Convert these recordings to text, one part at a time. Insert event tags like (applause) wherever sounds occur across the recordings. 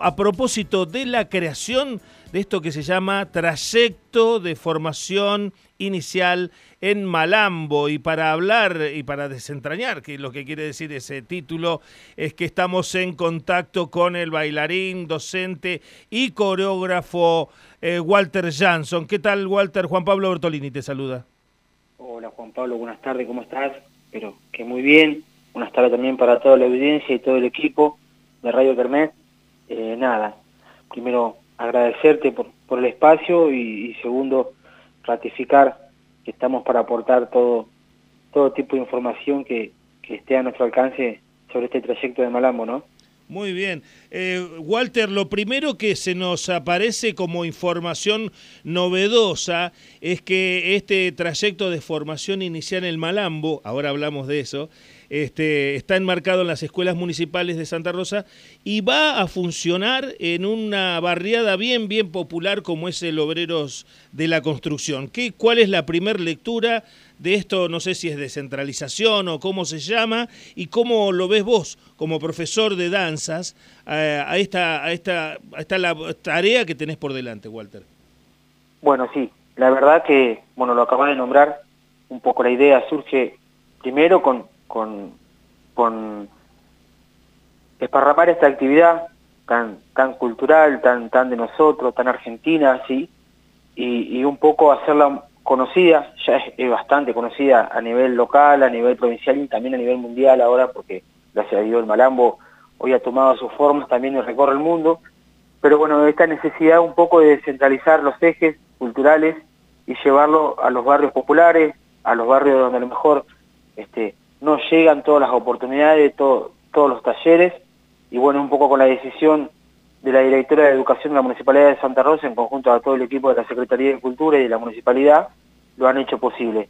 a propósito de la creación de esto que se llama trayecto de formación inicial en Malambo. Y para hablar y para desentrañar, que lo que quiere decir ese título, es que estamos en contacto con el bailarín, docente y coreógrafo eh, Walter Jansson. ¿Qué tal, Walter? Juan Pablo Bertolini te saluda. Hola, Juan Pablo, buenas tardes, ¿cómo estás? Espero que muy bien. Buenas tardes también para toda la audiencia y todo el equipo de Radio Kermés. Eh, nada, primero agradecerte por, por el espacio y segundo, ratificar que estamos para aportar todo, todo tipo de información que, esté a nuestro alcance sobre este trayecto de Malambo, ¿no? Muy bien. Eh, Walter, lo primero que se nos aparece como información novedosa es que este trayecto de formación inicial en Malambo, ahora hablamos de eso, este, está enmarcado en las escuelas municipales de Santa Rosa y va a funcionar en una barriada bien, bien popular como es el Obreros de la Construcción. ¿Qué, ¿Cuál es la primer lectura de esto? No sé si es descentralización o cómo se llama y cómo lo ves vos como profesor de danzas eh, a, esta, a, esta, a esta tarea que tenés por delante, Walter. Bueno, sí, la verdad que, bueno, lo acabas de nombrar, un poco la idea surge primero con, con, con esparramar esta actividad tan, tan cultural, tan, tan de nosotros, tan argentina, ¿sí? Y, y un poco hacerla conocida, ya es, bastante conocida a nivel local, a nivel provincial y también a nivel mundial ahora, porque gracias a Dios el Malambo hoy ha tomado sus formas también y recorre el mundo, pero bueno, esta necesidad un poco de descentralizar los ejes culturales y llevarlo a los barrios populares, a los barrios donde a lo mejor este, no llegan todas las oportunidades, todos los talleres, y bueno, un poco con la decisión de la directora de Educación de la Municipalidad de Santa Rosa, en conjunto a todo el equipo de la Secretaría de Cultura y de la Municipalidad, lo han hecho posible.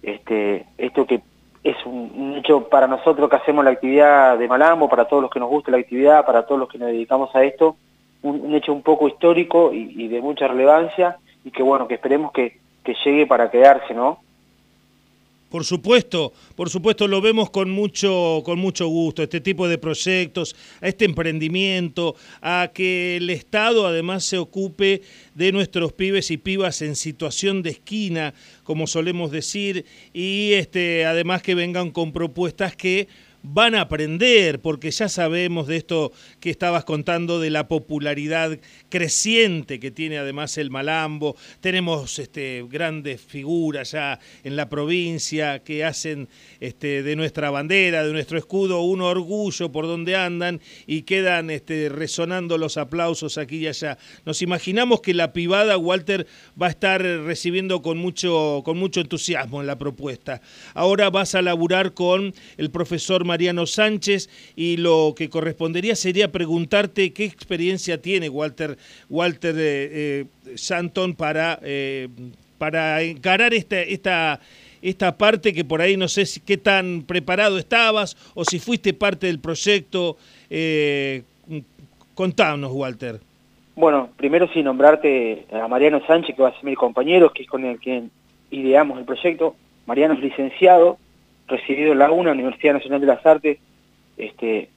Este, esto que es un, hecho para nosotros que hacemos la actividad de Malambo, para todos los que nos gusta la actividad, para todos los que nos dedicamos a esto, un, hecho un poco histórico y, y, de mucha relevancia, y que bueno, que esperemos que, que llegue para quedarse, ¿no? Por supuesto, por supuesto lo vemos con mucho, con mucho gusto, este tipo de proyectos, a este emprendimiento, a que el Estado además se ocupe de nuestros pibes y pibas en situación de esquina, como solemos decir, y este, además que vengan con propuestas que van a aprender, porque ya sabemos de esto que estabas contando, de la popularidad creciente que tiene además el Malambo. Tenemos este, grandes figuras ya en la provincia que hacen este, de nuestra bandera, de nuestro escudo, un orgullo por donde andan y quedan este, resonando los aplausos aquí y allá. Nos imaginamos que la privada, Walter, va a estar recibiendo con mucho, con mucho entusiasmo en la propuesta. Ahora vas a laburar con el profesor Mariano Sánchez y lo que correspondería sería preguntarte qué experiencia tiene Walter, Walter eh, eh, Santon para, eh, para encarar esta, esta, esta parte que por ahí no sé si, qué tan preparado estabas o si fuiste parte del proyecto. contanos, Walter. Bueno, primero sin nombrarte a Mariano Sánchez, que va a ser mi compañero, que es con el que ideamos el proyecto. Mariano es licenciado, recibido en la UNA, Universidad Nacional de las Artes este,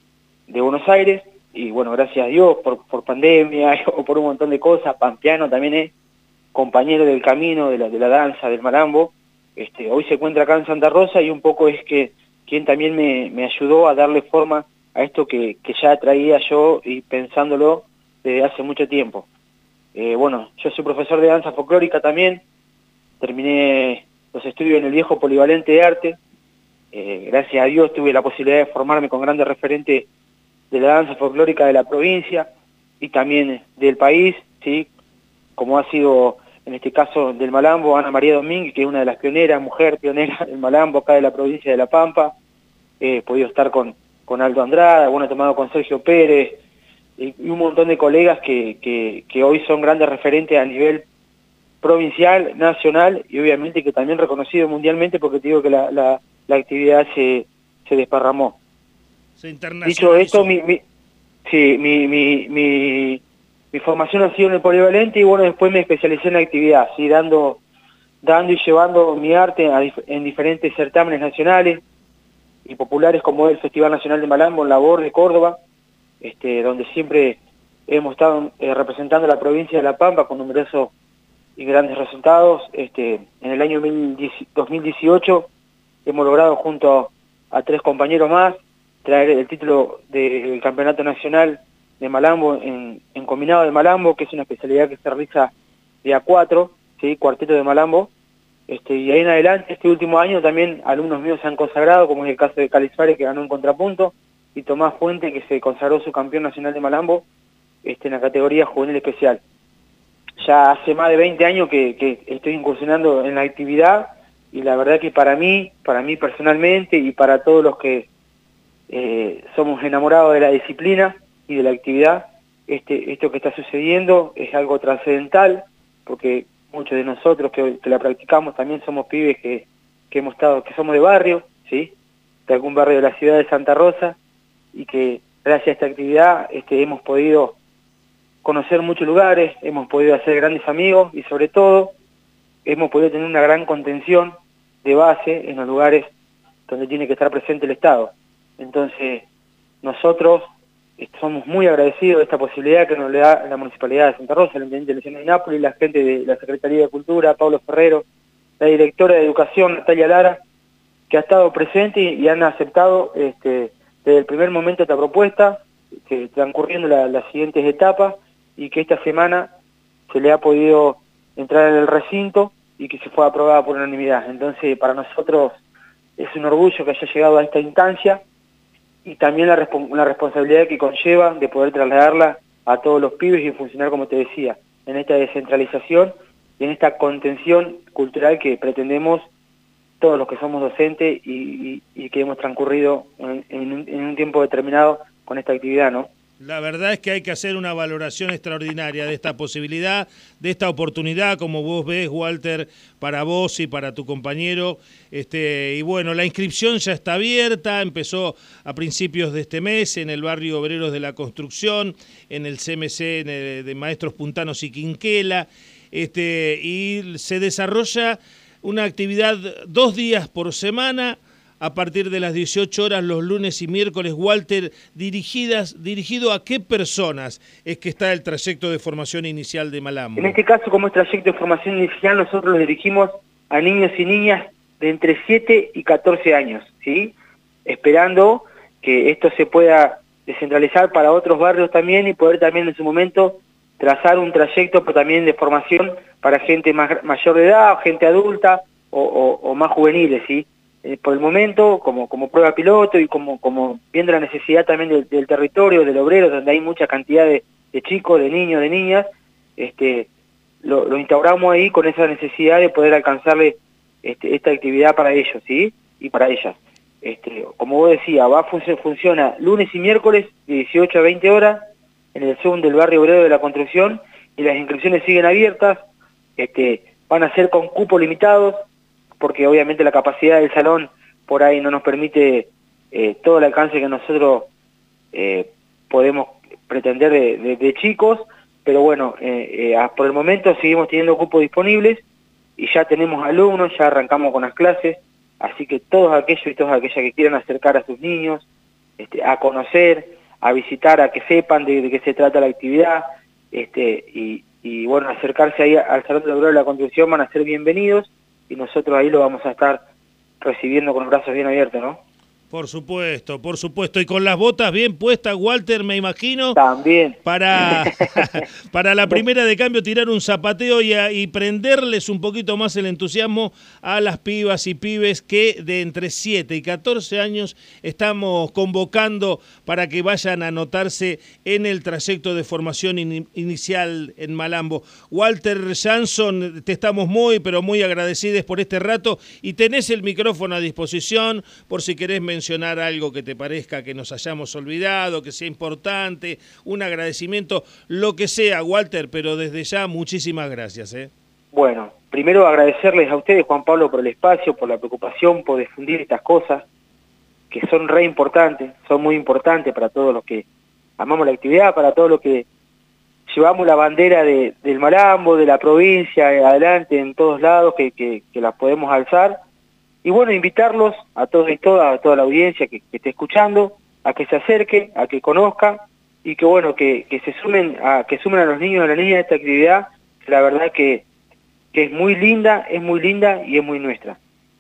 de Buenos Aires, y bueno, gracias a Dios por, por pandemia (laughs) o por un montón de cosas, Pampeano también es compañero del camino, de la, de la danza, del marambo, este, hoy se encuentra acá en Santa Rosa y un poco es que quien también me, ayudó a darle forma a esto que, que, ya traía yo y pensándolo desde hace mucho tiempo. Eh, bueno, yo soy profesor de danza folclórica también, terminé los estudios en el viejo polivalente de arte, eh, gracias a Dios tuve la posibilidad de formarme con grandes referentes de la danza folclórica de la provincia y también del país, ¿sí? como ha sido en este caso del Malambo, Ana María Domínguez, que es una de las pioneras, mujer pionera del Malambo acá de la provincia de La Pampa, he podido estar con, con Aldo Andrada, bueno, he con Sergio Pérez, y, un montón de colegas que, que, que hoy son grandes referentes a nivel provincial, nacional y obviamente que también reconocido mundialmente porque te digo que la, la, la actividad se, se desparramó. Se Dicho esto, mi, mi, sí, mi, mi, mi, mi, formación ha sido en el polivalente y bueno, después me especialicé en la actividad, ¿sí? dando, dando y llevando mi arte en diferentes certámenes nacionales y populares como el Festival Nacional de Malambo en Labor de Córdoba, este, donde siempre hemos estado eh, representando a la provincia de La Pampa con numerosos y grandes resultados. Este, en el año 2018 hemos logrado junto a tres compañeros más traer el título del Campeonato Nacional de Malambo en, combinado de Malambo, que es una especialidad que se realiza de A4, ¿sí? cuarteto de Malambo. Este, y ahí en adelante, este último año también alumnos míos se han consagrado, como es el caso de Cali que ganó un contrapunto, y Tomás Fuente, que se consagró su campeón nacional de Malambo este, en la categoría juvenil especial. Ya hace más de 20 años que, estoy incursionando en la actividad y la verdad que para mí, para mí personalmente y para todos los que eh, somos enamorados de la disciplina y de la actividad, este, esto que está sucediendo es algo trascendental, porque muchos de nosotros que, la practicamos también somos pibes que, que, hemos estado, que somos de barrio, ¿sí? de algún barrio de la ciudad de Santa Rosa, y que gracias a esta actividad este, hemos podido conocer muchos lugares, hemos podido hacer grandes amigos y sobre todo hemos podido tener una gran contención de base en los lugares donde tiene que estar presente el Estado. Entonces, nosotros somos muy agradecidos de esta posibilidad que nos le da la Municipalidad de Santa Rosa, el Intendente de de Nápoles, la gente de la Secretaría de Cultura, Pablo Ferrero, la Directora de Educación, Natalia Lara, que ha estado presente y, han aceptado este, desde el primer momento esta propuesta, que transcurriendo las siguientes etapas, y que esta semana se le ha podido entrar en el recinto y que se fue aprobada por unanimidad. Entonces, para nosotros es un orgullo que haya llegado a esta instancia y también la, responsabilidad que conlleva de poder trasladarla a todos los pibes y funcionar, como te decía, en esta descentralización y en esta contención cultural que pretendemos todos los que somos docentes y, que hemos transcurrido en, en un tiempo determinado con esta actividad, ¿no? La verdad es que hay que hacer una valoración extraordinaria de esta posibilidad, de esta oportunidad, como vos ves, Walter, para vos y para tu compañero. Este, y bueno, la inscripción ya está abierta, empezó a principios de este mes en el barrio Obreros de la Construcción, en el CMC de Maestros Puntanos y Quinquela, este, y se desarrolla una actividad dos días por semana a partir de las 18 horas los lunes y miércoles. Walter, dirigidas, ¿dirigido a qué personas es que está el trayecto de formación inicial de Malambo? En este caso, como es trayecto de formación inicial, nosotros lo dirigimos a niños y niñas de entre 7 y 14 años, ¿sí? Esperando que esto se pueda descentralizar para otros barrios también y poder también en su momento trazar un trayecto también de formación para gente mayor de edad, gente adulta o, o más juveniles, ¿sí? Eh, por el momento, como, como prueba piloto y como, como viendo la necesidad también del, territorio, del obrero, donde hay mucha cantidad de, chicos, de niños, de niñas, este, lo, instauramos ahí con esa necesidad de poder alcanzarle este, esta actividad para ellos. Y para ellas. Este, como vos decías, va funciona lunes y miércoles de 18 a 20 horas en el Zoom del barrio obrero de la construcción y las inscripciones siguen abiertas, este, van a ser con cupos limitados, porque obviamente la capacidad del salón por ahí no nos permite eh, todo el alcance que nosotros eh, podemos pretender de, chicos, pero bueno, eh, por el momento seguimos teniendo cupos disponibles y ya tenemos alumnos, ya arrancamos con las clases, así que todos aquellos y todas aquellas que quieran acercar a sus niños, este, a conocer, a visitar, a que sepan de, qué se trata la actividad, este, y, bueno, acercarse ahí al Salón de la de la Construcción van a ser bienvenidos, y nosotros ahí lo vamos a estar recibiendo con los brazos bien abiertos, ¿no? Por supuesto, por supuesto. Y con las botas bien puestas, Walter, me imagino. También. Para, (laughs) (laughs) para la primera de cambio tirar un zapateo y, y, prenderles un poquito más el entusiasmo a las pibas y pibes que de entre 7 y 14 años estamos convocando para que vayan a anotarse en el trayecto de formación inicial en Malambo. Walter Jansson, te estamos muy, pero muy agradecidos por este rato y tenés el micrófono a disposición por si querés mencionar mencionar algo que te parezca que nos hayamos olvidado, que sea importante, un agradecimiento, lo que sea, Walter, pero desde ya muchísimas gracias. ¿eh? Bueno, primero agradecerles a ustedes, Juan Pablo, por el espacio, por la preocupación, por difundir estas cosas, que son re importantes, son muy importantes para todos los que amamos la actividad, para todos los que llevamos la bandera del Malambo, de la provincia, adelante en todos lados, que, que, que podemos alzar y bueno, invitarlos a todos y todas, a toda la audiencia que, esté escuchando, a que se acerque, a que conozca, y que bueno, que, que se sumen a, que sumen a los niños y a las niñas a esta actividad, la verdad que, que es muy linda, es muy linda y es muy nuestra.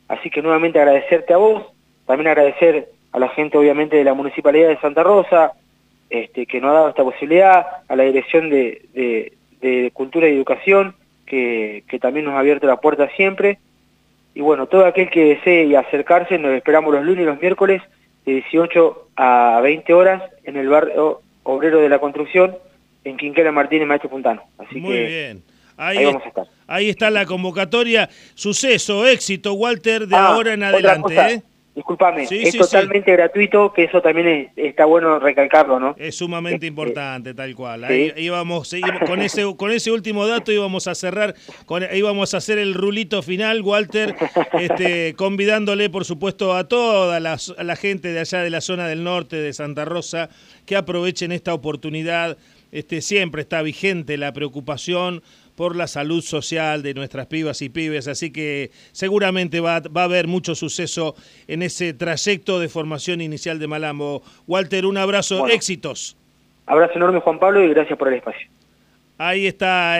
Así que nuevamente agradecerte a vos, también agradecer a la gente obviamente de la Municipalidad de Santa Rosa, este, que nos ha dado esta posibilidad, a la Dirección de, de, Cultura y Educación, que, que también nos ha abierto la puerta siempre, y bueno, todo aquel que desee acercarse, nos esperamos los lunes y los miércoles de 18 a 20 horas en el barrio obrero de la construcción en Quinquera Martínez, Maestro Puntano. Así Muy que bien. Ahí, vamos a estar. Ahí está la convocatoria. Suceso, éxito, Walter, de ah, ahora en adelante. ¿eh? Disculpame, es totalmente gratuito, que eso también está bueno recalcarlo, ¿no? Es sumamente este, importante, tal cual. Ahí íbamos, con ese con ese último dato íbamos a cerrar, con, íbamos a hacer el rulito final, Walter, este, (laughs) convidándole, por supuesto, a toda la, a la gente de allá de la zona del norte de Santa Rosa que aprovechen esta oportunidad. Este, siempre está vigente la preocupación por la salud social de nuestras pibas y pibes, así que seguramente va, va, a haber mucho suceso en ese trayecto de formación inicial de Malambo. Walter, un abrazo, éxitos. Abrazo enorme Juan Pablo y gracias por el espacio. Ahí está.